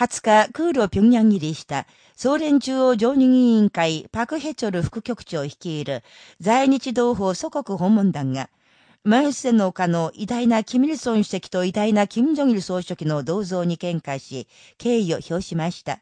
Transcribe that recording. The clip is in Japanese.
20日、空路平壌入りした総連中央常任委員会パクヘチョル副局長率いる在日同胞祖国訪問団が、マンセの丘の偉大なキミルソン主席と偉大なキム・ジョギル総書記の銅像に献花し、敬意を表しました。